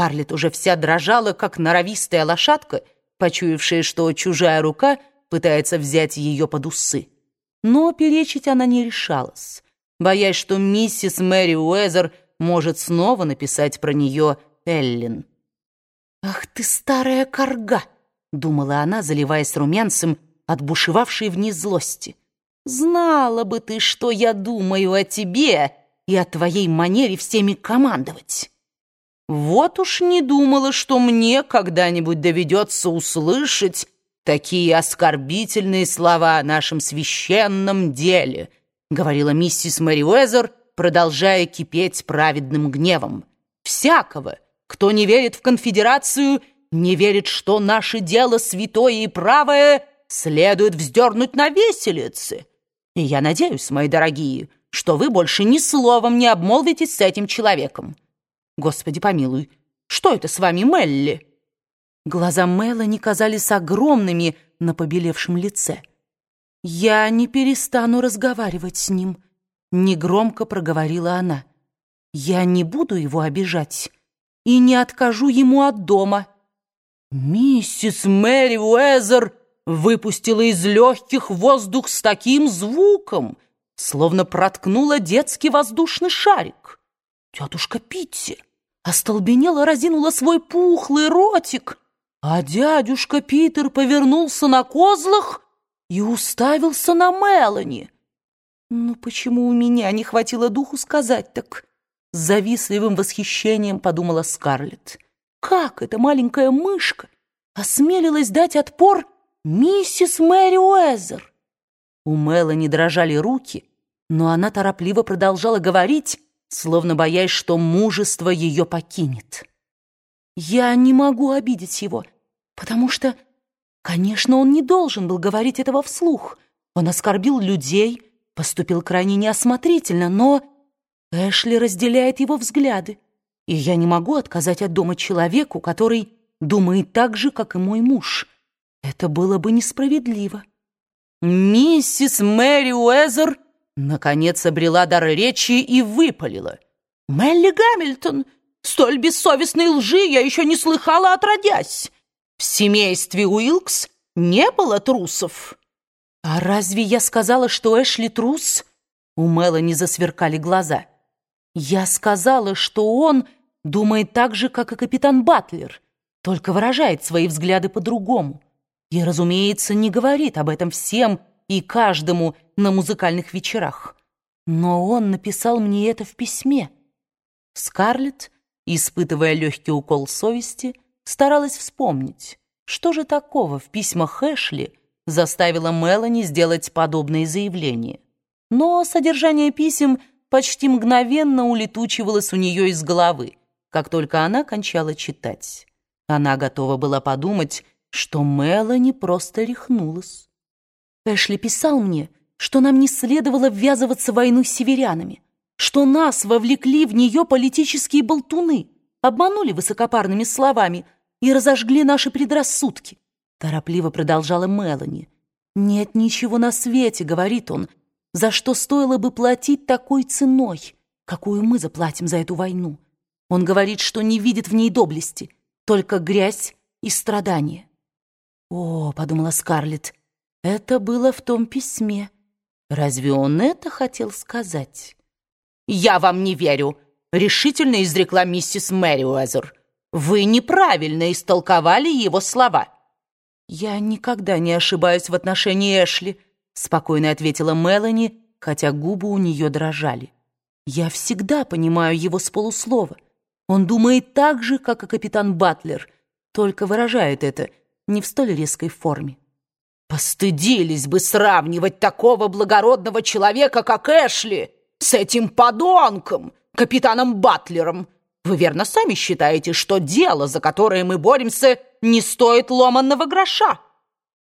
Скарлетт уже вся дрожала, как норовистая лошадка, почуявшая, что чужая рука пытается взять ее под усы. Но перечить она не решалась, боясь, что миссис Мэри Уэзер может снова написать про нее Эллин. «Ах ты, старая корга!» — думала она, заливаясь румянцем от бушевавшей вниз злости. «Знала бы ты, что я думаю о тебе и о твоей манере всеми командовать!» Вот уж не думала, что мне когда-нибудь доведется услышать такие оскорбительные слова о нашем священном деле, говорила миссис Мэри Уэзер, продолжая кипеть праведным гневом. Всякого, кто не верит в конфедерацию, не верит, что наше дело святое и правое, следует вздернуть на веселице. И я надеюсь, мои дорогие, что вы больше ни словом не обмолвитесь с этим человеком. Господи помилуй, что это с вами, Мелли?» Глаза Мелани казались огромными на побелевшем лице. «Я не перестану разговаривать с ним», — негромко проговорила она. «Я не буду его обижать и не откажу ему от дома». Миссис Мэри Уэзер выпустила из легких воздух с таким звуком, словно проткнула детский воздушный шарик. Тетушка Питти остолбенела, разинула свой пухлый ротик, а дядюшка Питер повернулся на козлах и уставился на Мелани. «Ну почему у меня не хватило духу сказать так?» С завистливым восхищением подумала Скарлетт. «Как эта маленькая мышка осмелилась дать отпор миссис Мэри Уэзер?» У Мелани дрожали руки, но она торопливо продолжала говорить, словно боясь, что мужество ее покинет. Я не могу обидеть его, потому что, конечно, он не должен был говорить этого вслух. Он оскорбил людей, поступил крайне неосмотрительно, но Эшли разделяет его взгляды, и я не могу отказать от дома человеку, который думает так же, как и мой муж. Это было бы несправедливо. Миссис Мэри Уэзер Наконец обрела дар речи и выпалила. «Мелли Гамильтон, столь бессовестной лжи я еще не слыхала отродясь. В семействе Уилкс не было трусов». «А разве я сказала, что Эшли трус?» У Мелани засверкали глаза. «Я сказала, что он думает так же, как и капитан Батлер, только выражает свои взгляды по-другому. И, разумеется, не говорит об этом всем, и каждому на музыкальных вечерах. Но он написал мне это в письме. Скарлетт, испытывая легкий укол совести, старалась вспомнить, что же такого в письмах Эшли заставило Мелани сделать подобное заявление. Но содержание писем почти мгновенно улетучивалось у нее из головы, как только она кончала читать. Она готова была подумать, что Мелани просто рехнулась. Эшли писал мне, что нам не следовало ввязываться в войну с северянами, что нас вовлекли в нее политические болтуны, обманули высокопарными словами и разожгли наши предрассудки. Торопливо продолжала Мелани. «Нет ничего на свете», — говорит он, «за что стоило бы платить такой ценой, какую мы заплатим за эту войну. Он говорит, что не видит в ней доблести, только грязь и страдания». «О», — подумала Скарлетт, это было в том письме. Разве он это хотел сказать? «Я вам не верю», — решительно изрекла миссис Мэриуэзер. «Вы неправильно истолковали его слова». «Я никогда не ошибаюсь в отношении Эшли», — спокойно ответила Мелани, хотя губы у нее дрожали. «Я всегда понимаю его с полуслова. Он думает так же, как и капитан Батлер, только выражает это не в столь резкой форме. Постыдились бы сравнивать такого благородного человека, как Эшли, с этим подонком, капитаном Батлером. Вы верно сами считаете, что дело, за которое мы боремся, не стоит ломанного гроша?